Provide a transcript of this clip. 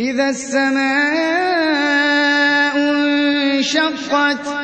إِذَا السَّمَاءُ انشَقَّتْ